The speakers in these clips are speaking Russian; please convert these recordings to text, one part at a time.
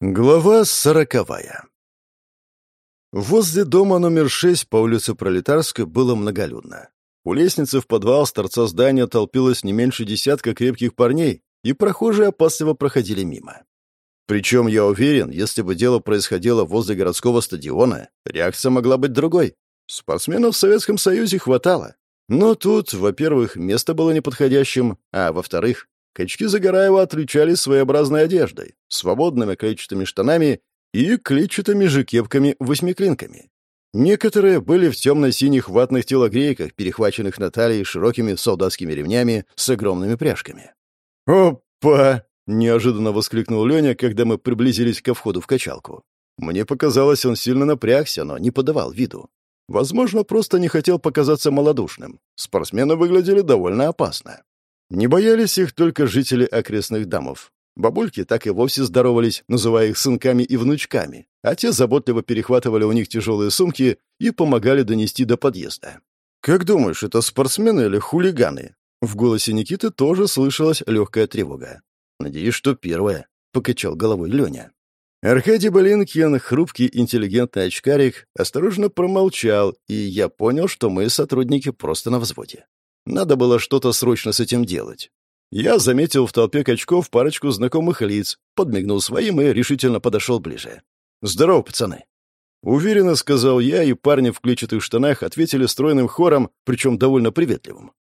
Глава сороковая Возле дома номер шесть по улице Пролетарской было многолюдно. У лестницы в подвал с торца здания толпилось не меньше десятка крепких парней, и прохожие опасливо проходили мимо. Причем, я уверен, если бы дело происходило возле городского стадиона, реакция могла быть другой. Спортсменов в Советском Союзе хватало. Но тут, во-первых, место было неподходящим, а во-вторых, Качки Загораева отличались своеобразной одеждой, свободными клетчатыми штанами и клетчатыми же кепками-восьмиклинками. Некоторые были в темно-синих ватных телогрейках, перехваченных на талии широкими солдатскими ремнями с огромными пряжками. «Опа!» — неожиданно воскликнул Леня, когда мы приблизились ко входу в качалку. Мне показалось, он сильно напрягся, но не подавал виду. Возможно, просто не хотел показаться малодушным. Спортсмены выглядели довольно опасно. Не боялись их только жители окрестных домов. Бабульки так и вовсе здоровались, называя их сынками и внучками, а те заботливо перехватывали у них тяжелые сумки и помогали донести до подъезда. «Как думаешь, это спортсмены или хулиганы?» В голосе Никиты тоже слышалась легкая тревога. «Надеюсь, что первое», — покачал головой Леня. Аркадий Болинкин, хрупкий интеллигентный очкарик, осторожно промолчал, и я понял, что мы сотрудники просто на взводе. Надо было что-то срочно с этим делать. Я заметил в толпе качков парочку знакомых лиц, подмигнул своим и решительно подошел ближе. «Здорово, пацаны!» Уверенно сказал я, и парни в клетчатых штанах ответили стройным хором, причем довольно приветливым.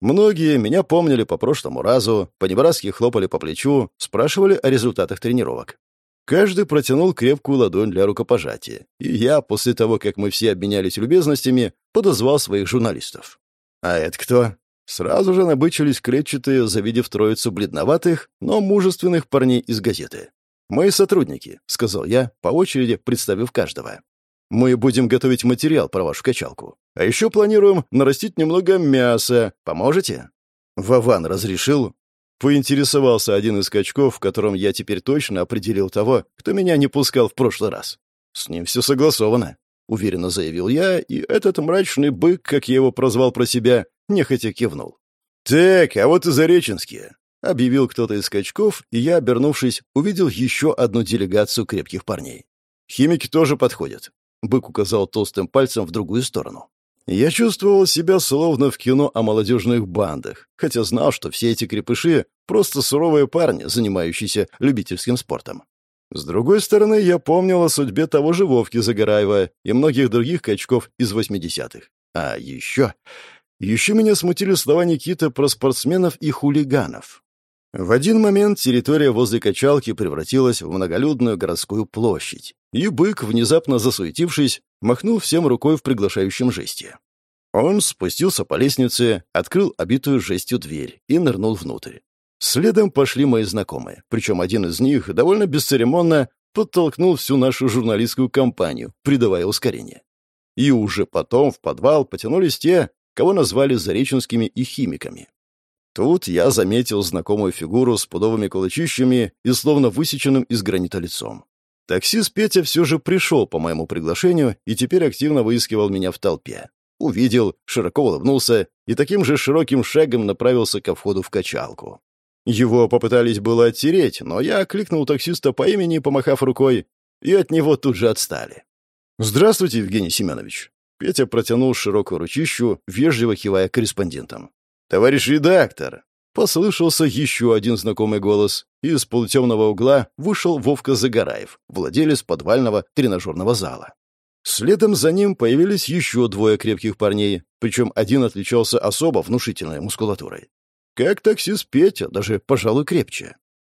Многие меня помнили по прошлому разу, по-небратски хлопали по плечу, спрашивали о результатах тренировок. Каждый протянул крепкую ладонь для рукопожатия, и я, после того, как мы все обменялись любезностями, подозвал своих журналистов. «А это кто?» Сразу же набычились клетчатые, завидев троицу бледноватых, но мужественных парней из газеты. «Мои сотрудники», — сказал я, по очереди представив каждого. «Мы будем готовить материал про вашу качалку. А еще планируем нарастить немного мяса. Поможете?» Вован разрешил. Поинтересовался один из качков, в котором я теперь точно определил того, кто меня не пускал в прошлый раз. С ним все согласовано. — уверенно заявил я, и этот мрачный бык, как я его прозвал про себя, нехотя кивнул. «Так, а вот и Зареченские», — объявил кто-то из скачков, и я, обернувшись, увидел еще одну делегацию крепких парней. «Химики тоже подходят», — бык указал толстым пальцем в другую сторону. Я чувствовал себя словно в кино о молодежных бандах, хотя знал, что все эти крепыши — просто суровые парни, занимающиеся любительским спортом. С другой стороны, я помнил о судьбе того же Вовки Загораева и многих других качков из 80-х. А еще... Еще меня смутили слова Никиты про спортсменов и хулиганов. В один момент территория возле качалки превратилась в многолюдную городскую площадь, и бык, внезапно засуетившись, махнул всем рукой в приглашающем жесте. Он спустился по лестнице, открыл обитую жестью дверь и нырнул внутрь. Следом пошли мои знакомые, причем один из них довольно бесцеремонно подтолкнул всю нашу журналистскую компанию, придавая ускорение. И уже потом в подвал потянулись те, кого назвали зареченскими и химиками. Тут я заметил знакомую фигуру с пудовыми кулачищами и словно высеченным из гранита лицом. Таксист Петя все же пришел по моему приглашению и теперь активно выискивал меня в толпе. Увидел, широко улыбнулся и таким же широким шагом направился ко входу в качалку. Его попытались было оттереть, но я окликнул таксиста по имени, помахав рукой, и от него тут же отстали. «Здравствуйте, Евгений Семенович». Петя протянул широкую ручищу, вежливо кивая корреспондентам. «Товарищ редактор!» Послышался еще один знакомый голос, из полутемного угла вышел Вовка Загораев, владелец подвального тренажерного зала. Следом за ним появились еще двое крепких парней, причем один отличался особо внушительной мускулатурой. Как таксист Петя, даже, пожалуй, крепче.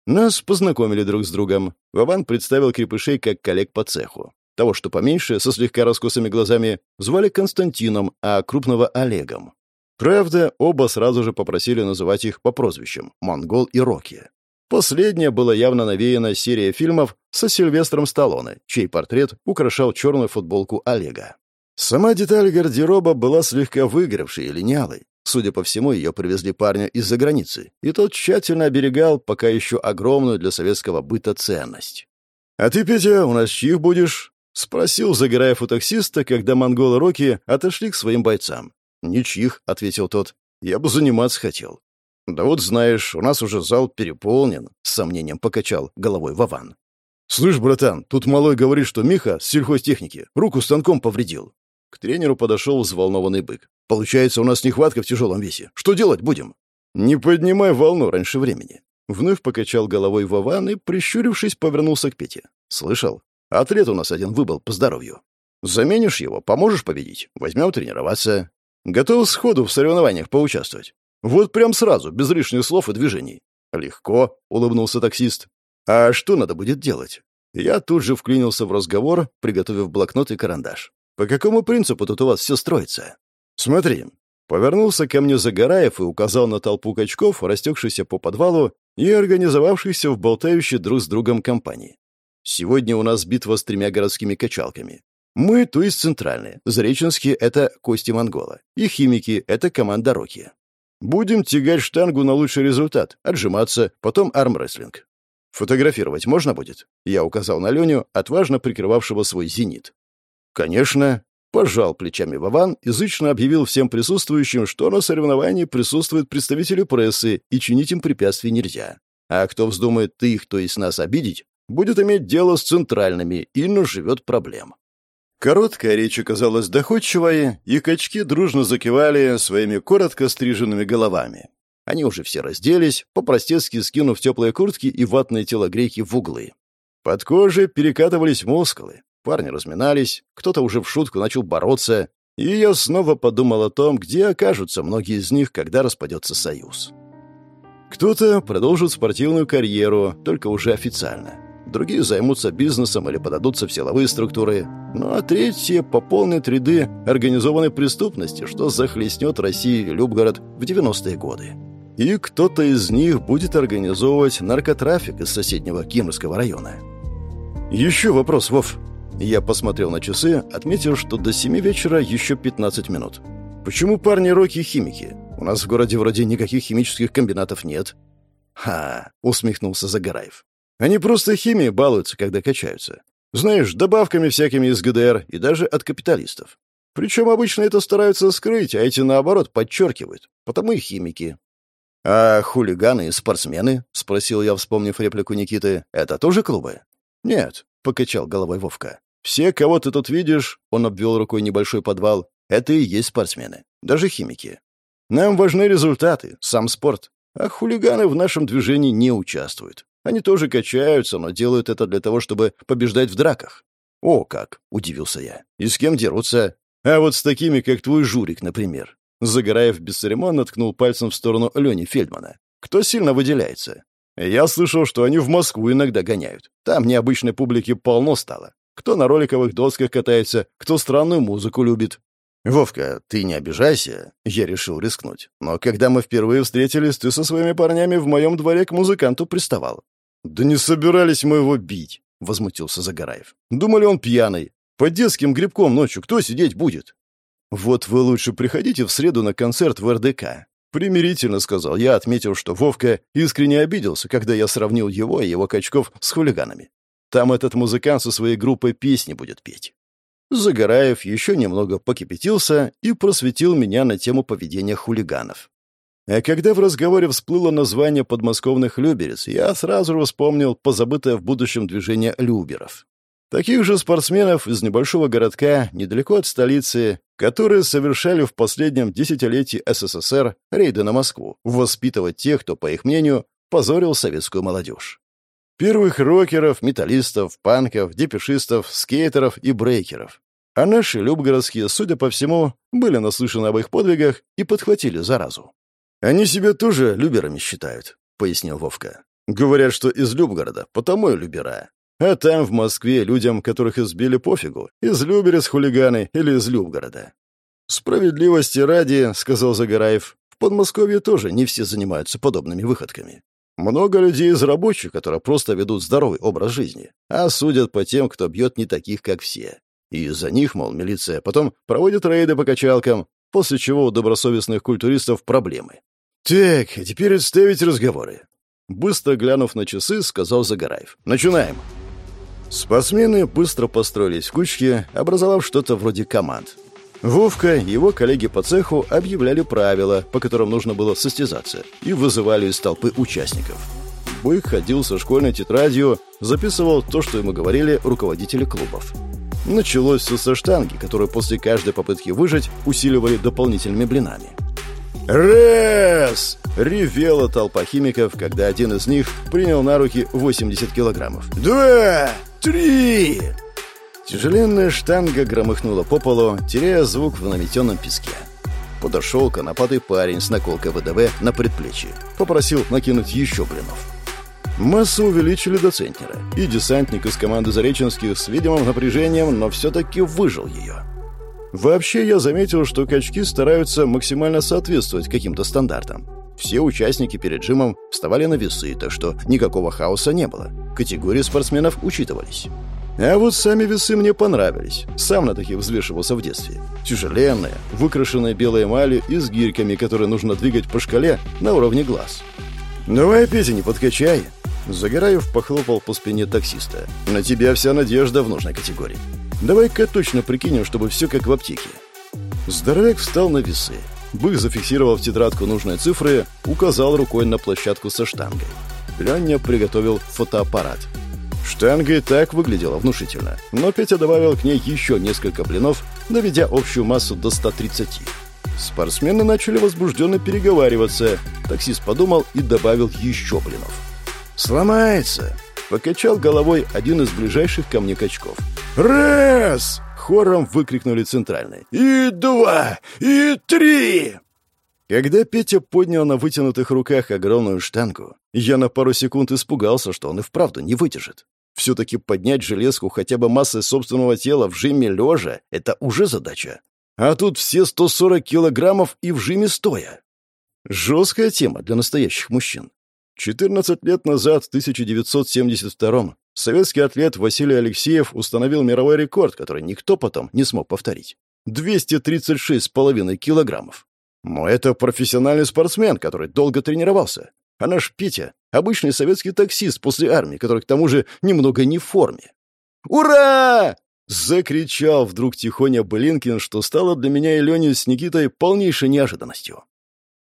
Нас познакомили друг с другом. Вован представил крепышей как коллег по цеху. Того, что поменьше, со слегка раскосыми глазами, звали Константином, а крупного — Олегом. Правда, оба сразу же попросили называть их по прозвищам — Монгол и Рокки. Последняя была явно навеяна серия фильмов со Сильвестром Сталлоне, чей портрет украшал черную футболку Олега. Сама деталь гардероба была слегка выигравшей и линялой, Судя по всему, ее привезли парню из-за границы, и тот тщательно оберегал пока еще огромную для советского быта ценность. «А ты, Петя, у нас чьих будешь?» — спросил Загораев у таксиста, когда монголы Роки отошли к своим бойцам. «Ничьих», — ответил тот. «Я бы заниматься хотел». «Да вот знаешь, у нас уже зал переполнен», — с сомнением покачал головой Вован. «Слышь, братан, тут малой говорит, что Миха с сельхозтехники руку станком повредил». К тренеру подошел взволнованный бык. «Получается, у нас нехватка в тяжелом весе. Что делать будем?» «Не поднимай волну раньше времени». Вновь покачал головой Вован и, прищурившись, повернулся к Пете. «Слышал? Атлет у нас один выбыл по здоровью. Заменишь его, поможешь победить. Возьмем тренироваться. Готов сходу в соревнованиях поучаствовать. Вот прям сразу, без лишних слов и движений. Легко, улыбнулся таксист. А что надо будет делать? Я тут же вклинился в разговор, приготовив блокнот и карандаш. По какому принципу тут у вас все строится? Смотри. Повернулся ко мне Загораев и указал на толпу качков, растекшихся по подвалу и организовавшихся в болтающей друг с другом компании. Сегодня у нас битва с тремя городскими качалками. Мы, то есть центральные. Зареченские — это Кости Монгола. И химики — это команда Роки. Будем тягать штангу на лучший результат, отжиматься, потом армрестлинг. Фотографировать можно будет? Я указал на Леню, отважно прикрывавшего свой зенит. Конечно. Пожал плечами Вован, язычно объявил всем присутствующим, что на соревновании присутствуют представители прессы, и чинить им препятствий нельзя. А кто вздумает их, то есть нас, обидеть, будет иметь дело с центральными и наживет проблем. Короткая речь оказалась доходчивой, и качки дружно закивали своими коротко стриженными головами. Они уже все разделись, по-простецки скинув теплые куртки и ватные телогрейки в углы. Под кожей перекатывались мускулы, парни разминались, кто-то уже в шутку начал бороться, и я снова подумал о том, где окажутся многие из них, когда распадется союз. Кто-то продолжит спортивную карьеру, только уже официально другие займутся бизнесом или подадутся в силовые структуры, ну а третьи пополнят ряды организованной преступности, что захлестнет Россию и Любгород в 90-е годы. И кто-то из них будет организовывать наркотрафик из соседнего Кимрского района. Еще вопрос, Вов. Я посмотрел на часы, отметил, что до 7 вечера еще 15 минут. Почему парни Роки химики? У нас в городе вроде никаких химических комбинатов нет. «Ха!» — усмехнулся Загораев. Они просто химией балуются, когда качаются. Знаешь, добавками всякими из ГДР и даже от капиталистов. Причем обычно это стараются скрыть, а эти, наоборот, подчеркивают. Потому и химики. «А хулиганы и спортсмены?» — спросил я, вспомнив реплику Никиты. «Это тоже клубы?» «Нет», — покачал головой Вовка. «Все, кого ты тут видишь», — он обвел рукой небольшой подвал, — «это и есть спортсмены. Даже химики. Нам важны результаты, сам спорт. А хулиганы в нашем движении не участвуют. Они тоже качаются, но делают это для того, чтобы побеждать в драках. О, как, удивился я. И с кем дерутся? А вот с такими, как твой Журик, например. Загораев бесцеремонно ткнул пальцем в сторону Лени Фельдмана. Кто сильно выделяется? Я слышал, что они в Москву иногда гоняют. Там необычной публики полно стало. Кто на роликовых досках катается, кто странную музыку любит. «Вовка, ты не обижайся», — я решил рискнуть. «Но когда мы впервые встретились, ты со своими парнями в моем дворе к музыканту приставал. «Да не собирались мы его бить», — возмутился Загораев. «Думали, он пьяный. Под детским грибком ночью кто сидеть будет?» «Вот вы лучше приходите в среду на концерт в РДК». Примирительно сказал я, отметив, что Вовка искренне обиделся, когда я сравнил его и его качков с хулиганами. Там этот музыкант со своей группой песни будет петь. Загораев еще немного покипятился и просветил меня на тему поведения хулиганов. А когда в разговоре всплыло название подмосковных люберец, я сразу же вспомнил позабытое в будущем движение люберов. Таких же спортсменов из небольшого городка, недалеко от столицы, которые совершали в последнем десятилетии СССР рейды на Москву, воспитывать тех, кто, по их мнению, позорил советскую молодежь. Первых рокеров, металлистов, панков, депешистов, скейтеров и брейкеров. А наши любгородские, судя по всему, были наслышаны об их подвигах и подхватили заразу. «Они себя тоже люберами считают», — пояснил Вовка. «Говорят, что из Любгорода, потому и любера. А там, в Москве, людям, которых избили, пофигу, из Люберец хулиганы или из Любгорода». «Справедливости ради», — сказал Загораев, — «в Подмосковье тоже не все занимаются подобными выходками. Много людей из рабочих, которые просто ведут здоровый образ жизни, а судят по тем, кто бьет не таких, как все. И из-за них, мол, милиция потом проводит рейды по качалкам, после чего у добросовестных культуристов проблемы. «Так, а теперь отставить разговоры». Быстро глянув на часы, сказал Загораев. «Начинаем». Спортсмены быстро построились в кучки, образовав что-то вроде команд. Вовка и его коллеги по цеху объявляли правила, по которым нужно было состязаться, и вызывали из толпы участников. Бык ходил со школьной тетрадью, записывал то, что ему говорили руководители клубов. Началось все со штанги, которую после каждой попытки выжать усиливали дополнительными блинами. «Раз!» — ревела толпа химиков, когда один из них принял на руки 80 килограммов. «Два! Три!» Тяжеленная штанга громыхнула по полу, теряя звук в наметенном песке. Подошел конопатый парень с наколкой ВДВ на предплечье. Попросил накинуть еще блинов. Массу увеличили до центнера, и десантник из команды Зареченских с видимым напряжением, но все-таки выжил ее. Вообще, я заметил, что качки стараются максимально соответствовать каким-то стандартам. Все участники перед жимом вставали на весы, так что никакого хаоса не было. Категории спортсменов учитывались. А вот сами весы мне понравились. Сам на таких взвешивался в детстве. Тяжеленные, выкрашенные белой эмалью и с гирьками, которые нужно двигать по шкале на уровне глаз. «Давай, Петя, не подкачай!» Загораев похлопал по спине таксиста. «На тебя вся надежда в нужной категории. Давай-ка точно прикинем, чтобы все как в аптеке». Здоровяк встал на весы. Бык, зафиксировал в тетрадку нужные цифры, указал рукой на площадку со штангой. Леня приготовил фотоаппарат. Штанга и так выглядела внушительно, но Петя добавил к ней еще несколько блинов, доведя общую массу до 130. Спортсмены начали возбужденно переговариваться. Таксист подумал и добавил еще блинов. «Сломается!» — покачал головой один из ближайших ко мне качков. «Раз!» — хором выкрикнули центральные. «И два! И три!» Когда Петя поднял на вытянутых руках огромную штангу, я на пару секунд испугался, что он и вправду не выдержит. Все-таки поднять железку хотя бы массой собственного тела в жиме лежа — это уже задача. А тут все 140 килограммов и в жиме стоя. Жесткая тема для настоящих мужчин. 14 лет назад, в 1972 советский атлет Василий Алексеев установил мировой рекорд, который никто потом не смог повторить. 236,5 килограммов. Но это профессиональный спортсмен, который долго тренировался. А наш Петя — обычный советский таксист после армии, который к тому же немного не в форме. «Ура!» — закричал вдруг тихоня Блинкин, что стало для меня и Леню с Никитой полнейшей неожиданностью.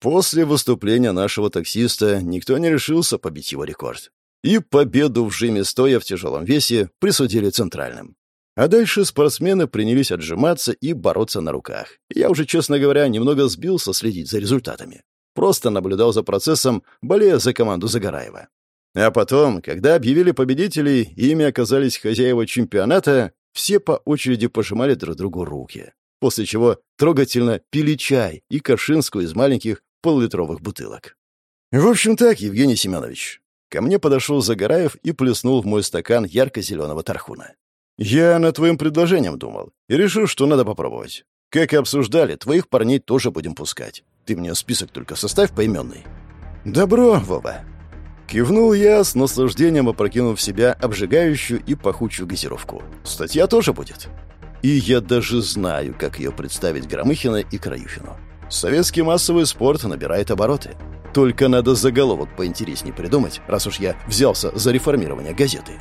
После выступления нашего таксиста никто не решился побить его рекорд. И победу в жиме стоя в тяжелом весе присудили центральным. А дальше спортсмены принялись отжиматься и бороться на руках. Я уже, честно говоря, немного сбился следить за результатами. Просто наблюдал за процессом, болея за команду Загораева. А потом, когда объявили победителей ими оказались хозяева чемпионата, все по очереди пожимали друг другу руки. После чего трогательно пили чай и кашинскую из маленьких поллитровых бутылок. В общем так, Евгений Семенович. Ко мне подошел Загораев и плеснул в мой стакан ярко-зеленого тархуна. Я над твоим предложением думал и решил, что надо попробовать. Как и обсуждали, твоих парней тоже будем пускать. Ты мне список только составь поименный. Добро, Вова. Кивнул я, с наслаждением опрокинув в себя обжигающую и пахучую газировку. Статья тоже будет. И я даже знаю, как ее представить Громыхина и Краюхину. Советский массовый спорт набирает обороты. Только надо заголовок поинтереснее придумать, раз уж я взялся за реформирование газеты.